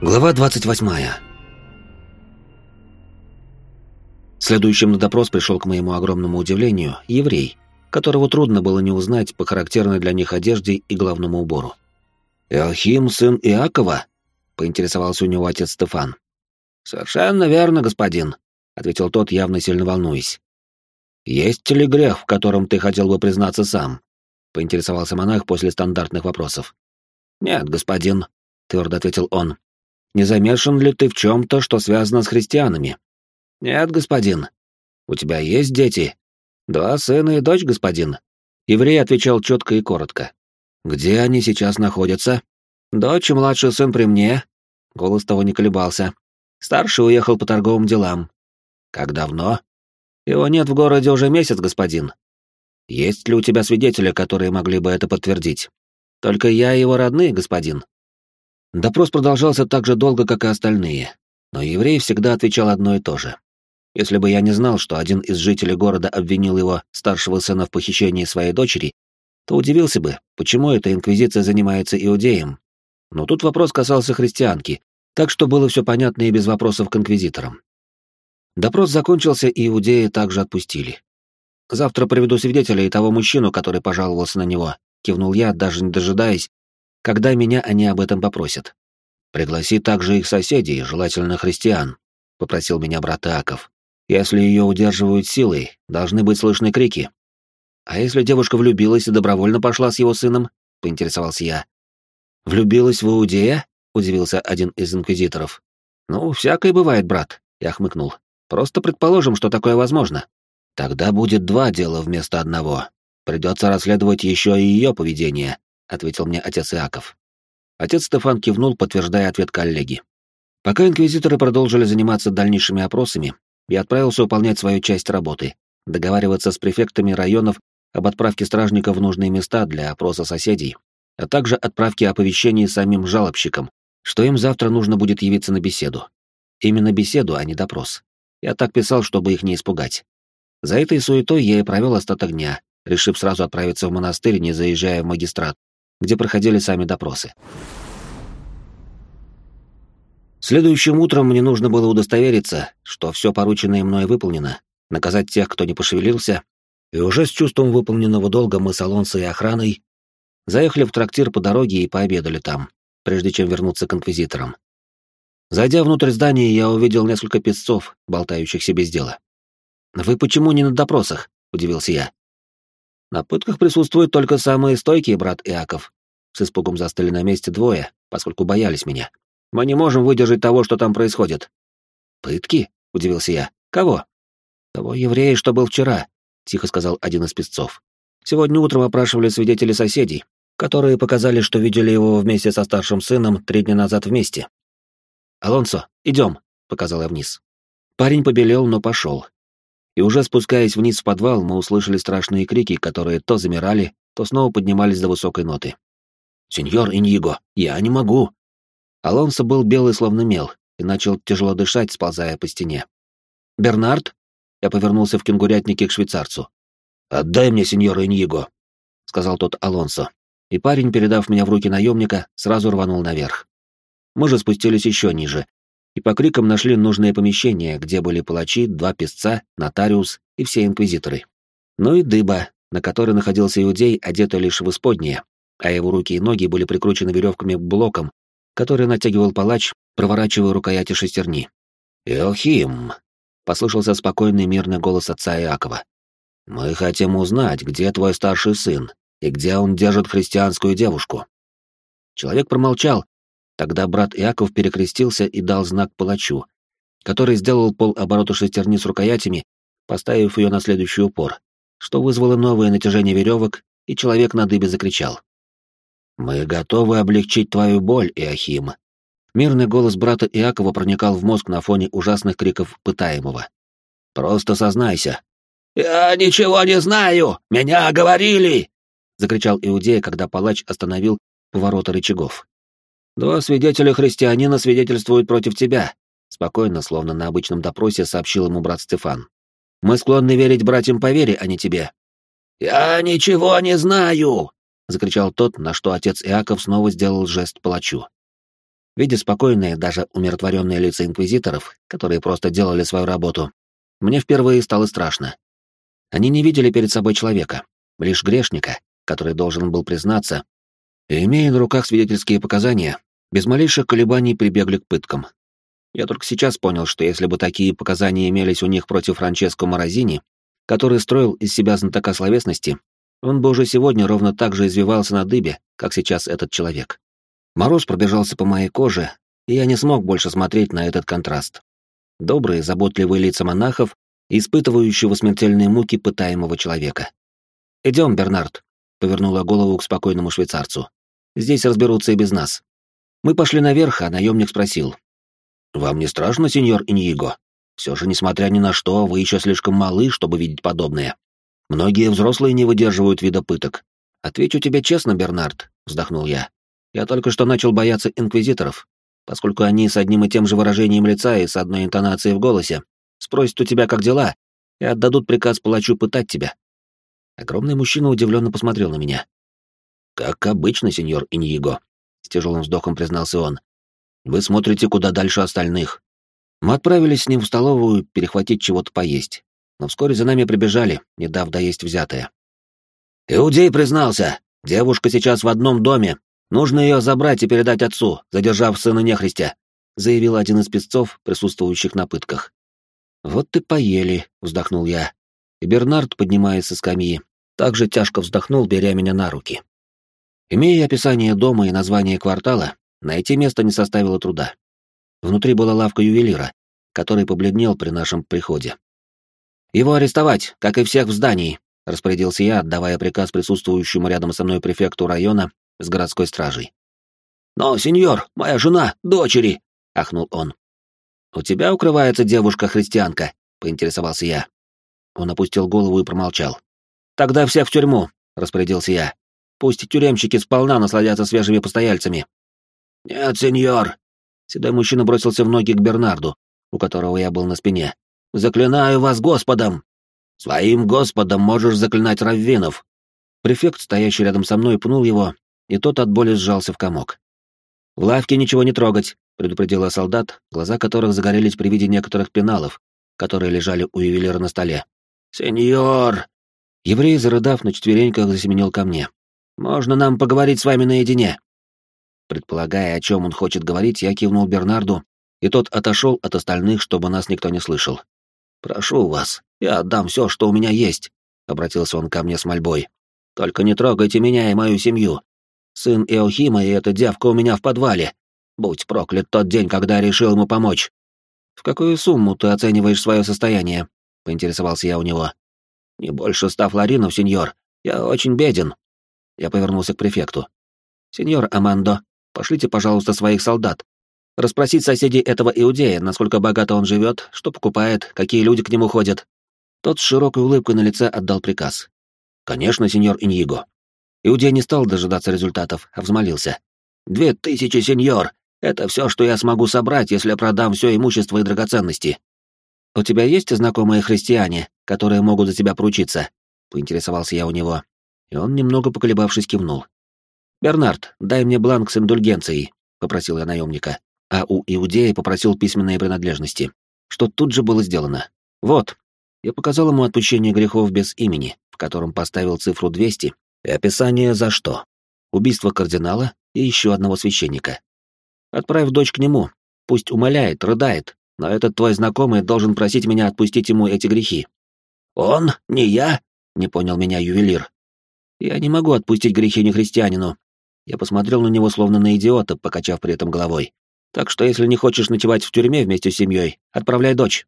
Глава 28. Следующим на допрос пришел, к моему огромному удивлению, еврей, которого трудно было не узнать по характерной для них одежде и главному убору. «Иохим, сын Иакова?» — поинтересовался у него отец Стефан. «Совершенно верно, господин», — ответил тот, явно сильно волнуясь. «Есть ли грех, в котором ты хотел бы признаться сам?» — поинтересовался монах после стандартных вопросов. «Нет, господин», — твердо ответил он. Не замешан ли ты в чем-то, что связано с христианами? Нет, господин. У тебя есть дети? Два сына и дочь, господин. Еврей отвечал четко и коротко. Где они сейчас находятся? Дочь и младший сын при мне. Голос того не колебался. Старший уехал по торговым делам. Как давно? Его нет в городе уже месяц, господин. Есть ли у тебя свидетели, которые могли бы это подтвердить? Только я и его родные, господин. Допрос продолжался так же долго, как и остальные, но еврей всегда отвечал одно и то же. Если бы я не знал, что один из жителей города обвинил его старшего сына в похищении своей дочери, то удивился бы, почему эта инквизиция занимается иудеем. Но тут вопрос касался христианки, так что было все понятно и без вопросов к инквизиторам. Допрос закончился, и иудеи также отпустили. «Завтра приведу свидетеля и того мужчину, который пожаловался на него», — кивнул я, даже не дожидаясь, когда меня они об этом попросят. Пригласи также их соседей, желательно христиан, попросил меня брат Аков. Если ее удерживают силой, должны быть слышны крики. А если девушка влюбилась и добровольно пошла с его сыном? поинтересовался я. Влюбилась в Иудея? удивился один из инквизиторов. Ну, всякое бывает, брат, я хмыкнул. Просто предположим, что такое возможно. Тогда будет два дела вместо одного. Придется расследовать еще и ее поведение, ответил мне отец Иаков. Отец Стефан кивнул, подтверждая ответ коллеги. Пока инквизиторы продолжили заниматься дальнейшими опросами, я отправился выполнять свою часть работы, договариваться с префектами районов об отправке стражников в нужные места для опроса соседей, а также отправке оповещений самим жалобщикам, что им завтра нужно будет явиться на беседу. Именно беседу, а не допрос. Я так писал, чтобы их не испугать. За этой суетой я и провел остаток дня, решив сразу отправиться в монастырь, не заезжая в магистрат, где проходили сами допросы. Следующим утром мне нужно было удостовериться, что все порученное мной выполнено, наказать тех, кто не пошевелился, и уже с чувством выполненного долга мы с Алонсо и охраной заехали в трактир по дороге и пообедали там, прежде чем вернуться к инквизиторам. Зайдя внутрь здания, я увидел несколько песцов, болтающихся без дела. «Вы почему не на допросах?» — удивился я. На пытках присутствуют только самые стойкие, брат Иаков. С испугом застыли на месте двое, поскольку боялись меня. Мы не можем выдержать того, что там происходит. Пытки? Удивился я. Кого? Того еврея, что был вчера, тихо сказал один из песцов. Сегодня утром опрашивали свидетели соседей, которые показали, что видели его вместе со старшим сыном три дня назад вместе. «Алонсо, идем», — показал я вниз. Парень побелел, но пошел, и уже спускаясь вниз в подвал, мы услышали страшные крики, которые то замирали, то снова поднимались до высокой ноты. «Сеньор Иньего, я не могу!» Алонсо был белый словно мел и начал тяжело дышать, сползая по стене. «Бернард?» Я повернулся в кенгурятнике к швейцарцу. «Отдай мне сеньора Иньего», — сказал тот Алонсо. И парень, передав меня в руки наемника, сразу рванул наверх. Мы же спустились еще ниже, и по крикам нашли нужное помещение, где были палачи, два песца, нотариус и все инквизиторы. Ну и дыба, на которой находился иудей, одетый лишь в исподнее, а его руки и ноги были прикручены веревками к блокам, который натягивал палач, проворачивая рукояти шестерни. «Иохим!» — послышался спокойный мирный голос отца Иакова. «Мы хотим узнать, где твой старший сын и где он держит христианскую девушку». Человек промолчал, Тогда брат Иаков перекрестился и дал знак палачу, который сделал пол оборота шестерни с рукоятями, поставив ее на следующий упор, что вызвало новое натяжение веревок, и человек на дыбе закричал. «Мы готовы облегчить твою боль, Иохим». Мирный голос брата Иакова проникал в мозг на фоне ужасных криков пытаемого. «Просто сознайся». «Я ничего не знаю! Меня оговорили!» — закричал Иудея, когда палач остановил повороты рычагов. «Два свидетеля христианина свидетельствуют против тебя», — спокойно, словно на обычном допросе, сообщил ему брат Стефан. «Мы склонны верить братьям по вере, а не тебе». «Я ничего не знаю!» — закричал тот, на что отец Иаков снова сделал жест палачу. Видя спокойные, даже умиротворенные лица инквизиторов, которые просто делали свою работу, мне впервые стало страшно. Они не видели перед собой человека, лишь грешника, который должен был признаться, и, имея на руках свидетельские показания, без малейших колебаний прибегли к пыткам. Я только сейчас понял, что если бы такие показания имелись у них против Франческо Морозини, который строил из себя знатока словесности, он бы уже сегодня ровно так же извивался на дыбе, как сейчас этот человек. Мороз пробежался по моей коже, и я не смог больше смотреть на этот контраст. Добрые, заботливые лица монахов, испытывающего смертельные муки пытаемого человека. «Идем, Бернард», — повернула голову к спокойному швейцарцу. «Здесь разберутся и без нас». Мы пошли наверх, а наемник спросил. «Вам не страшно, сеньор Иньиго? Все же, несмотря ни на что, вы еще слишком малы, чтобы видеть подобное. Многие взрослые не выдерживают вида пыток. Отвечу тебе честно, Бернард, вздохнул я. Я только что начал бояться инквизиторов, поскольку они с одним и тем же выражением лица и с одной интонацией в голосе спросят у тебя, как дела, и отдадут приказ палачу пытать тебя. Огромный мужчина удивленно посмотрел на меня. «Как обычно, сеньор Иньего», — с тяжелым вздохом признался он. «Вы смотрите куда дальше остальных». Мы отправились с ним в столовую перехватить чего-то поесть но вскоре за нами прибежали, не дав доесть взятое. «Иудей признался, девушка сейчас в одном доме, нужно ее забрать и передать отцу, задержав сына нехристя», заявил один из песцов, присутствующих на пытках. «Вот ты поели», — вздохнул я. И Бернард, поднимаясь со скамьи, также тяжко вздохнул, беря меня на руки. Имея описание дома и название квартала, найти место не составило труда. Внутри была лавка ювелира, который побледнел при нашем приходе. «Его арестовать, как и всех в здании», — распорядился я, отдавая приказ присутствующему рядом со мной префекту района с городской стражей. «Но, сеньор, моя жена, дочери!» — ахнул он. «У тебя укрывается девушка-христианка?» — поинтересовался я. Он опустил голову и промолчал. «Тогда всех в тюрьму», — распорядился я. «Пусть тюремщики сполна насладятся свежими постояльцами». «Нет, сеньор!» Седой мужчина бросился в ноги к Бернарду, у которого я был на спине. Заклинаю вас Господом!» «Своим Господом можешь заклинать раввинов!» Префект, стоящий рядом со мной, пнул его, и тот от боли сжался в комок. «В лавке ничего не трогать», — предупредила солдат, глаза которых загорелись при виде некоторых пеналов, которые лежали у ювелира на столе. «Сеньор!» Еврей, зарыдав на четвереньках, засеменил ко мне. «Можно нам поговорить с вами наедине?» Предполагая, о чем он хочет говорить, я кивнул Бернарду, и тот отошел от остальных, чтобы нас никто не слышал. «Прошу вас, я отдам все, что у меня есть», — обратился он ко мне с мольбой. «Только не трогайте меня и мою семью. Сын Иохима и эта девка у меня в подвале. Будь проклят тот день, когда я решил ему помочь». «В какую сумму ты оцениваешь свое состояние?» — поинтересовался я у него. «Не больше ста флоринов, сеньор. Я очень беден». Я повернулся к префекту. «Сеньор Амандо, пошлите, пожалуйста, своих солдат, Расспросить соседей этого иудея, насколько богато он живет, что покупает, какие люди к нему ходят. Тот с широкой улыбкой на лице отдал приказ. «Конечно, сеньор Иньего». Иудей не стал дожидаться результатов, а взмолился. «Две тысячи, сеньор! Это все, что я смогу собрать, если продам все имущество и драгоценности». «У тебя есть знакомые христиане, которые могут за тебя поручиться?» — поинтересовался я у него. И он, немного поколебавшись, кивнул. «Бернард, дай мне бланк с индульгенцией», — попросил я наемника а у иудея попросил письменные принадлежности, что тут же было сделано. Вот. Я показал ему отпущение грехов без имени, в котором поставил цифру 200 и описание за что. Убийство кардинала и еще одного священника. Отправь дочь к нему, пусть умоляет, рыдает, но этот твой знакомый должен просить меня отпустить ему эти грехи. Он? Не я? Не понял меня ювелир. Я не могу отпустить грехи нехристианину. Я посмотрел на него словно на идиота, покачав при этом головой. Так что если не хочешь ночевать в тюрьме вместе с семьей, отправляй дочь».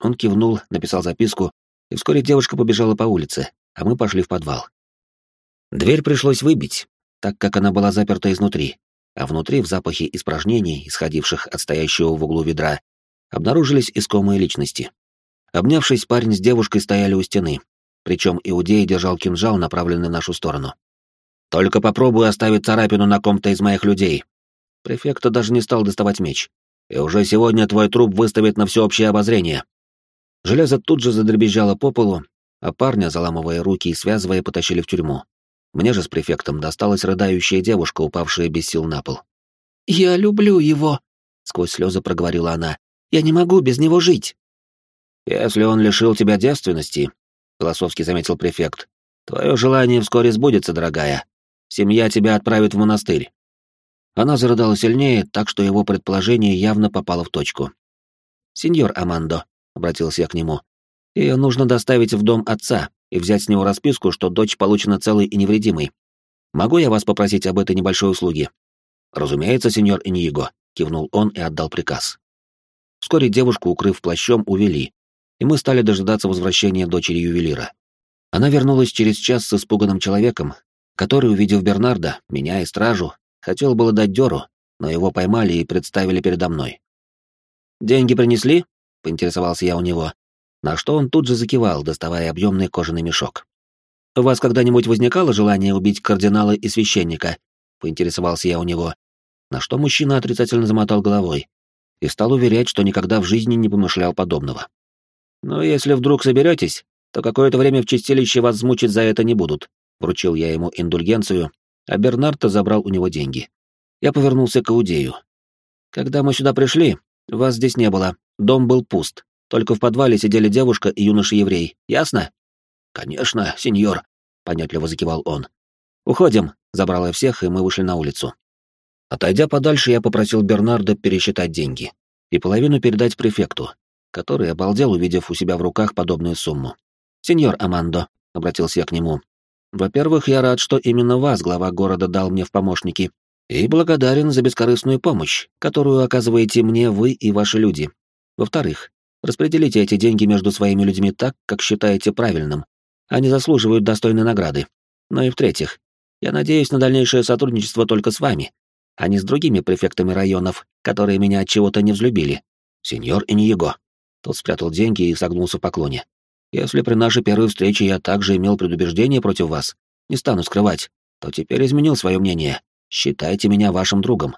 Он кивнул, написал записку, и вскоре девушка побежала по улице, а мы пошли в подвал. Дверь пришлось выбить, так как она была заперта изнутри, а внутри, в запахе испражнений, исходивших от стоящего в углу ведра, обнаружились искомые личности. Обнявшись, парень с девушкой стояли у стены, причем Иудей держал кинжал, направленный в нашу сторону. «Только попробуй оставить царапину на ком-то из моих людей», Префект даже не стал доставать меч. И уже сегодня твой труп выставят на всеобщее обозрение. Железо тут же задребезжало по полу, а парня, заламывая руки и связывая, потащили в тюрьму. Мне же с префектом досталась рыдающая девушка, упавшая без сил на пол. «Я люблю его», — сквозь слезы проговорила она. «Я не могу без него жить». «Если он лишил тебя девственности», — философски заметил префект, — «твое желание вскоре сбудется, дорогая. Семья тебя отправит в монастырь». Она зарыдала сильнее, так что его предположение явно попало в точку. «Сеньор Амандо», — обратился я к нему, — «ее нужно доставить в дом отца и взять с него расписку, что дочь получена целой и невредимой. Могу я вас попросить об этой небольшой услуге?» «Разумеется, сеньор Иньего», — кивнул он и отдал приказ. Вскоре девушку, укрыв плащом, увели, и мы стали дожидаться возвращения дочери ювелира. Она вернулась через час с испуганным человеком, который, увидев Бернарда, меня и стражу, хотел было дать дёру, но его поймали и представили передо мной. «Деньги принесли?» — поинтересовался я у него, на что он тут же закивал, доставая объемный кожаный мешок. «У вас когда-нибудь возникало желание убить кардинала и священника?» — поинтересовался я у него, на что мужчина отрицательно замотал головой и стал уверять, что никогда в жизни не помышлял подобного. «Но если вдруг соберетесь, то какое-то время в чистилище вас змучить за это не будут», — вручил я ему индульгенцию, а Бернардо забрал у него деньги. Я повернулся к Аудею. «Когда мы сюда пришли, вас здесь не было, дом был пуст, только в подвале сидели девушка и юноша-еврей, ясно?» «Конечно, сеньор», — понятливо закивал он. «Уходим», — забрал я всех, и мы вышли на улицу. Отойдя подальше, я попросил Бернарда пересчитать деньги и половину передать префекту, который обалдел, увидев у себя в руках подобную сумму. «Сеньор Амандо», — обратился я к нему, — «во-первых, я рад, что именно вас глава города дал мне в помощники, и благодарен за бескорыстную помощь, которую оказываете мне вы и ваши люди. Во-вторых, распределите эти деньги между своими людьми так, как считаете правильным. Они заслуживают достойной награды. Ну и в-третьих, я надеюсь на дальнейшее сотрудничество только с вами, а не с другими префектами районов, которые меня от чего-то не взлюбили. Сеньор Иньего, тот спрятал деньги и согнулся в поклоне. «Если при нашей первой встрече я также имел предубеждение против вас, не стану скрывать, то теперь изменил свое мнение. Считайте меня вашим другом».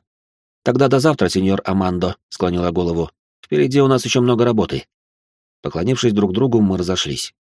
«Тогда до завтра, сеньор Амандо», — склонила голову. «Впереди у нас еще много работы». Поклонившись друг другу, мы разошлись.